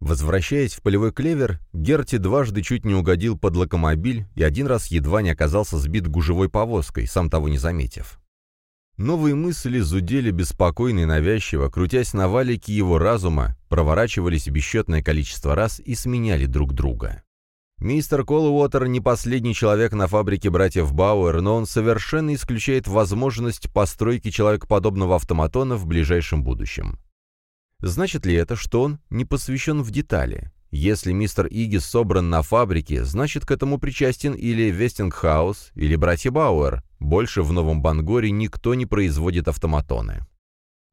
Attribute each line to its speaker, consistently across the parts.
Speaker 1: Возвращаясь в полевой клевер, Герти дважды чуть не угодил под локомобиль и один раз едва не оказался сбит гужевой повозкой, сам того не заметив. Новые мысли зудели беспокойно и навязчиво, крутясь на валике его разума, проворачивались бесчетное количество раз и сменяли друг друга. Мистер Колуотер не последний человек на фабрике братьев Бауэр, но он совершенно исключает возможность постройки человекоподобного автоматона в ближайшем будущем. Значит ли это, что он не посвящен в детали? Если мистер Игис собран на фабрике, значит к этому причастен или Вестингхаус, или братья Бауэр. Больше в Новом Бангоре никто не производит автоматоны.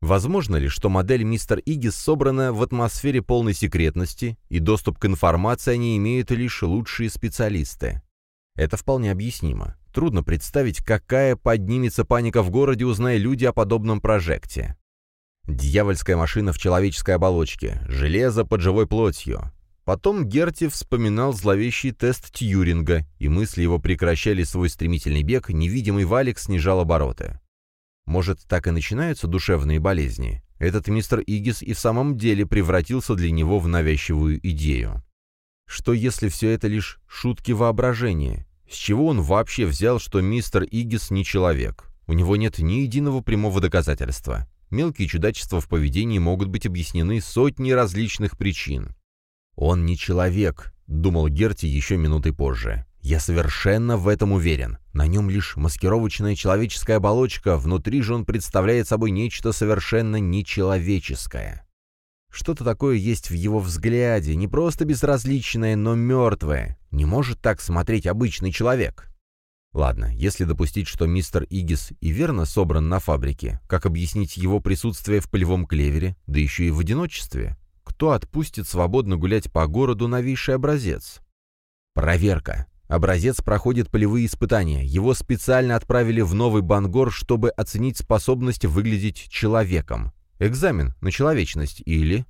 Speaker 1: Возможно ли, что модель мистер Игис собрана в атмосфере полной секретности, и доступ к информации о нем имеют лишь лучшие специалисты? Это вполне объяснимо. Трудно представить, какая поднимется паника в городе, узнай люди о подобном прожекте. Дьявольская машина в человеческой оболочке, железо под живой плотью. Потом Герти вспоминал зловещий тест Тьюринга, и мысли его прекращали свой стремительный бег, невидимый валик снижал обороты. Может, так и начинаются душевные болезни? Этот мистер Игис и в самом деле превратился для него в навязчивую идею. Что если все это лишь шутки воображения? С чего он вообще взял, что мистер Игис не человек? У него нет ни единого прямого доказательства. Мелкие чудачества в поведении могут быть объяснены сотней различных причин. «Он не человек», — думал Герти еще минутой позже. «Я совершенно в этом уверен. На нем лишь маскировочная человеческая оболочка, внутри же он представляет собой нечто совершенно нечеловеческое». Что-то такое есть в его взгляде, не просто безразличное, но мертвое. Не может так смотреть обычный человек. Ладно, если допустить, что мистер Игис и верно собран на фабрике, как объяснить его присутствие в полевом клевере, да еще и в одиночестве? Кто отпустит свободно гулять по городу новейший образец? Проверка. Образец проходит полевые испытания. Его специально отправили в Новый Бангор, чтобы оценить способность выглядеть человеком. Экзамен на человечность или...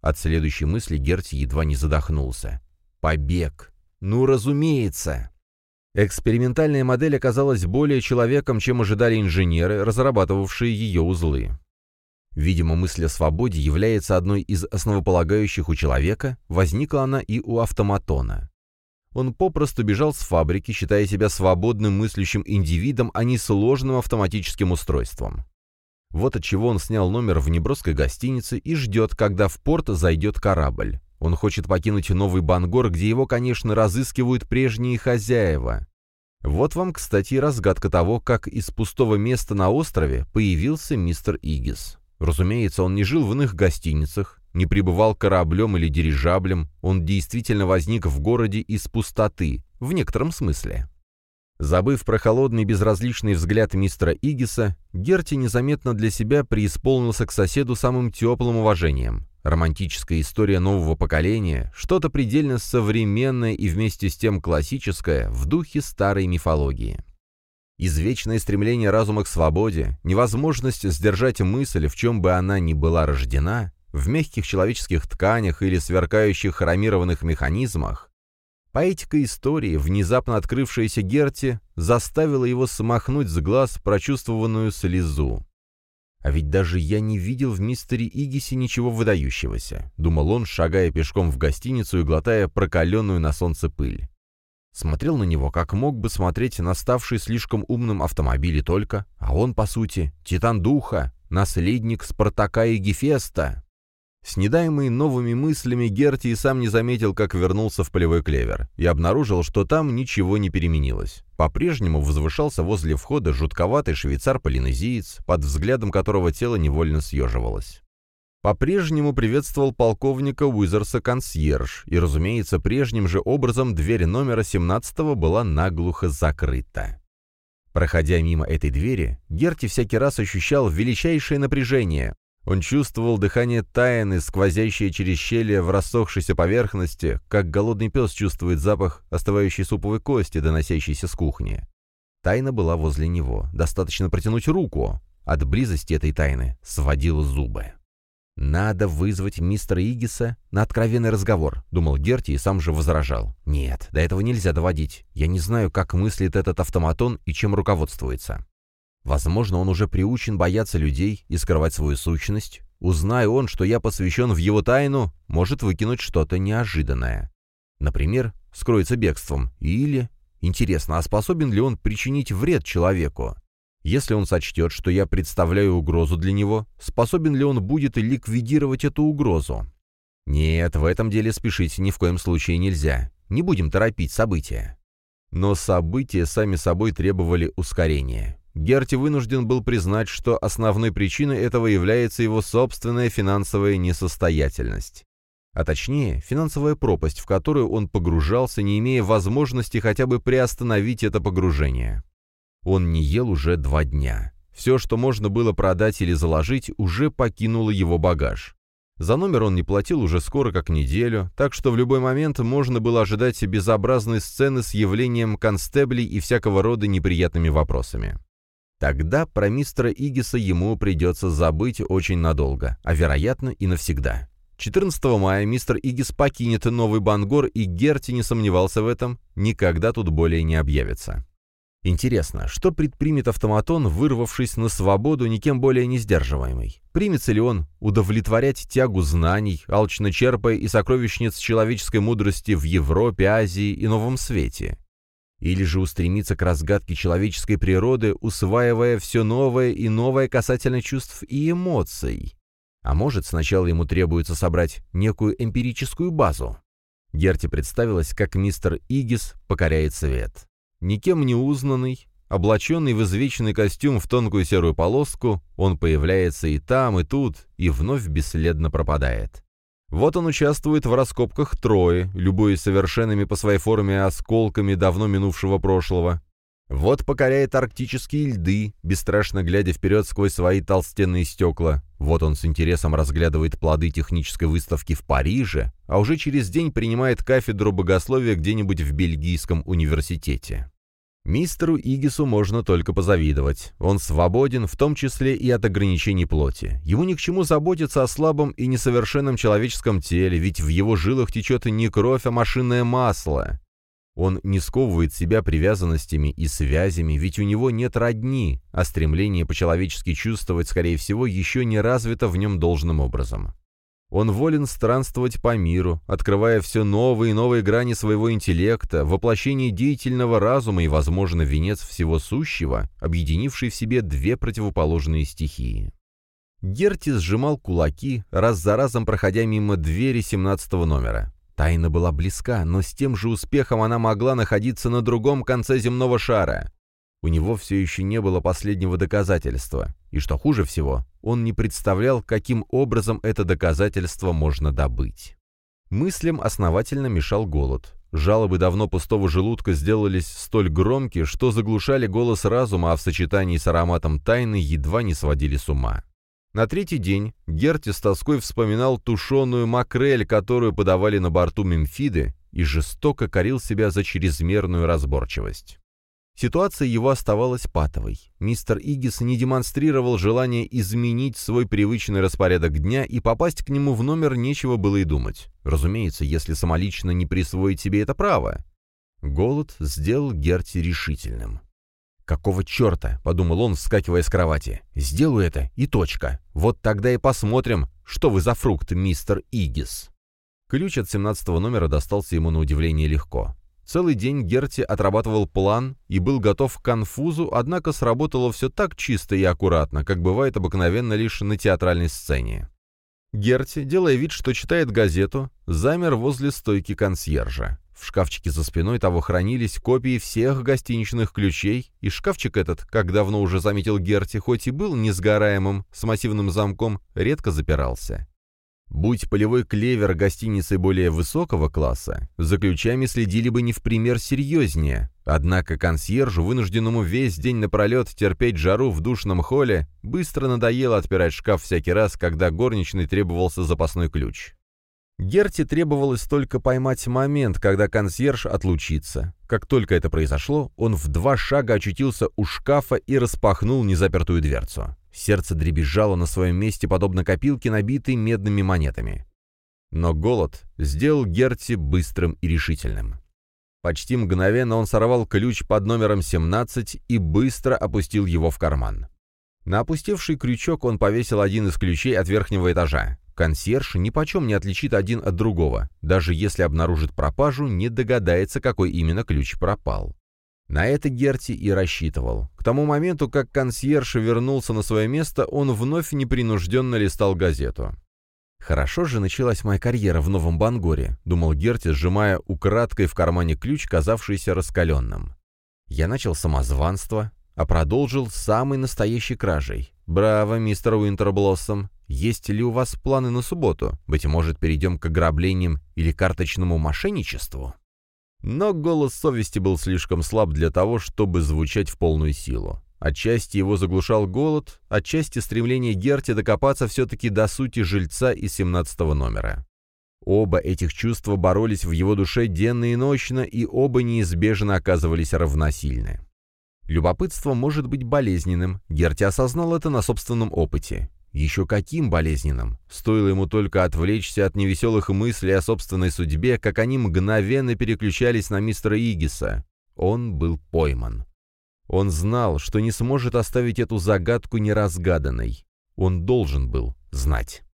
Speaker 1: От следующей мысли Герти едва не задохнулся. Побег. Ну, разумеется. Экспериментальная модель оказалась более человеком, чем ожидали инженеры, разрабатывавшие ее узлы. Видимо, мысль о свободе является одной из основополагающих у человека, возникла она и у автоматона. Он попросту бежал с фабрики, считая себя свободным мыслящим индивидом, а не сложным автоматическим устройством. Вот от чего он снял номер в неброской гостинице и ждет, когда в порт зайдет корабль. Он хочет покинуть Новый Бангор, где его, конечно, разыскивают прежние хозяева. Вот вам, кстати, разгадка того, как из пустого места на острове появился мистер Игис. Разумеется, он не жил в иных гостиницах, не пребывал кораблем или дирижаблем, он действительно возник в городе из пустоты, в некотором смысле. Забыв про холодный безразличный взгляд мистера Игиса, Герти незаметно для себя преисполнился к соседу самым теплым уважением. Романтическая история нового поколения, что-то предельно современное и вместе с тем классическое в духе старой мифологии. Извечное стремление разума к свободе, невозможность сдержать мысль, в чем бы она ни была рождена, в мягких человеческих тканях или сверкающих хромированных механизмах, поэтика истории, внезапно открывшаяся Герти, заставила его смахнуть с глаз прочувствованную слезу. А ведь даже я не видел в мистере Игисе ничего выдающегося, думал он, шагая пешком в гостиницу и глотая прокаленную на солнце пыль. Смотрел на него, как мог бы смотреть на ставший слишком умным автомобиле только, а он, по сути, титан духа, наследник Спартака и Гефеста. Снедаемый новыми мыслями, Герти и сам не заметил, как вернулся в полевой клевер, и обнаружил, что там ничего не переменилось. По-прежнему возвышался возле входа жутковатый швейцар-полинезиец, под взглядом которого тело невольно съеживалось. По-прежнему приветствовал полковника Уизерса консьерж, и, разумеется, прежним же образом дверь номера 17 была наглухо закрыта. Проходя мимо этой двери, Герти всякий раз ощущал величайшее напряжение, он чувствовал дыхание тайны, сквозящее через щели в рассохшейся поверхности, как голодный пес чувствует запах остывающей суповой кости, доносящейся с кухни. Тайна была возле него. Достаточно протянуть руку. От близости этой тайны сводило зубы. «Надо вызвать мистера Игиса на откровенный разговор», — думал Герти и сам же возражал. «Нет, до этого нельзя доводить. Я не знаю, как мыслит этот автоматон и чем руководствуется. Возможно, он уже приучен бояться людей и скрывать свою сущность. Узнай он, что я посвящен в его тайну, может выкинуть что-то неожиданное. Например, скроется бегством. Или, интересно, а способен ли он причинить вред человеку? Если он сочтет, что я представляю угрозу для него, способен ли он будет ликвидировать эту угрозу? Нет, в этом деле спешить ни в коем случае нельзя. Не будем торопить события. Но события сами собой требовали ускорения. Герти вынужден был признать, что основной причиной этого является его собственная финансовая несостоятельность. А точнее, финансовая пропасть, в которую он погружался, не имея возможности хотя бы приостановить это погружение. Он не ел уже два дня. Все, что можно было продать или заложить, уже покинуло его багаж. За номер он не платил уже скоро как неделю, так что в любой момент можно было ожидать безобразной сцены с явлением констеблей и всякого рода неприятными вопросами. Тогда про мистера Игиса ему придется забыть очень надолго, а вероятно и навсегда. 14 мая мистер Игис покинет Новый Бангор, и Герти не сомневался в этом, никогда тут более не объявится. Интересно, что предпримет автоматон, вырвавшись на свободу, никем более не сдерживаемый? Примется ли он удовлетворять тягу знаний, алчно черпая и сокровищниц человеческой мудрости в Европе, Азии и Новом Свете? Или же устремиться к разгадке человеческой природы, усваивая все новое и новое касательно чувств и эмоций? А может, сначала ему требуется собрать некую эмпирическую базу? Герти представилось, как мистер Игис покоряет свет. Никем не узнанный, облаченный в извечный костюм в тонкую серую полоску, он появляется и там, и тут, и вновь бесследно пропадает. Вот он участвует в раскопках Трои, любуясь совершенными по своей форме осколками давно минувшего прошлого. Вот покоряет арктические льды, бесстрашно глядя вперед сквозь свои толстенные стекла. Вот он с интересом разглядывает плоды технической выставки в Париже, а уже через день принимает кафедру богословия где-нибудь в Бельгийском университете. Мистеру Игису можно только позавидовать. Он свободен, в том числе и от ограничений плоти. Ему ни к чему заботиться о слабом и несовершенном человеческом теле, ведь в его жилах течет не кровь, а машинное масло. Он не сковывает себя привязанностями и связями, ведь у него нет родни, а стремление по-человечески чувствовать, скорее всего, еще не развито в нем должным образом. Он волен странствовать по миру, открывая все новые и новые грани своего интеллекта, воплощение деятельного разума и, возможно, венец всего сущего, объединивший в себе две противоположные стихии. Герти сжимал кулаки, раз за разом проходя мимо двери 17 номера. Тайна была близка, но с тем же успехом она могла находиться на другом конце земного шара. У него все еще не было последнего доказательства, и, что хуже всего, он не представлял, каким образом это доказательство можно добыть. Мыслям основательно мешал голод. Жалобы давно пустого желудка сделались столь громкие, что заглушали голос разума, а в сочетании с ароматом тайны едва не сводили с ума. На третий день Герти с тоской вспоминал тушеную макрель, которую подавали на борту Мемфиды, и жестоко корил себя за чрезмерную разборчивость. Ситуация его оставалась патовой. Мистер Игис не демонстрировал желания изменить свой привычный распорядок дня, и попасть к нему в номер нечего было и думать. Разумеется, если самолично не присвоить себе это право. Голод сделал Герти решительным. «Какого черта?» — подумал он, вскакивая с кровати. «Сделаю это, и точка. Вот тогда и посмотрим, что вы за фрукт, мистер Игис». Ключ от 17 номера достался ему на удивление легко. Целый день Герти отрабатывал план и был готов к конфузу, однако сработало все так чисто и аккуратно, как бывает обыкновенно лишь на театральной сцене. Герти, делая вид, что читает газету, замер возле стойки консьержа. В шкафчике за спиной того хранились копии всех гостиничных ключей, и шкафчик этот, как давно уже заметил Герти, хоть и был несгораемым, с массивным замком, редко запирался. Будь полевой клевер гостиницей более высокого класса, за ключами следили бы не в пример серьезнее. Однако консьержу, вынужденному весь день напролет терпеть жару в душном холле, быстро надоело отпирать шкаф всякий раз, когда горничной требовался запасной ключ. Герти требовалось только поймать момент, когда консьерж отлучится. Как только это произошло, он в два шага очутился у шкафа и распахнул незапертую дверцу. Сердце дребезжало на своем месте, подобно копилке, набитой медными монетами. Но голод сделал Герти быстрым и решительным. Почти мгновенно он сорвал ключ под номером 17 и быстро опустил его в карман. На опустевший крючок он повесил один из ключей от верхнего этажа. Консьерж нипочем не отличит один от другого. Даже если обнаружит пропажу, не догадается, какой именно ключ пропал. На это Герти и рассчитывал. К тому моменту, как консьерж вернулся на свое место, он вновь непринужденно листал газету. «Хорошо же началась моя карьера в Новом Бангоре», — думал Герти, сжимая украдкой в кармане ключ, казавшийся раскаленным. «Я начал самозванство, а продолжил самой настоящей кражей. «Браво, мистер Уинтерблоссом! Есть ли у вас планы на субботу? Быть может, перейдем к ограблениям или карточному мошенничеству?» Но голос совести был слишком слаб для того, чтобы звучать в полную силу. Отчасти его заглушал голод, отчасти стремление Герти докопаться все-таки до сути жильца из 17 номера. Оба этих чувства боролись в его душе денно и ночно, и оба неизбежно оказывались равносильны. Любопытство может быть болезненным, Герти осознал это на собственном опыте. Еще каким болезненным? Стоило ему только отвлечься от невеселых мыслей о собственной судьбе, как они мгновенно переключались на мистера Игиса. Он был пойман. Он знал, что не сможет оставить эту загадку неразгаданной. Он должен был знать.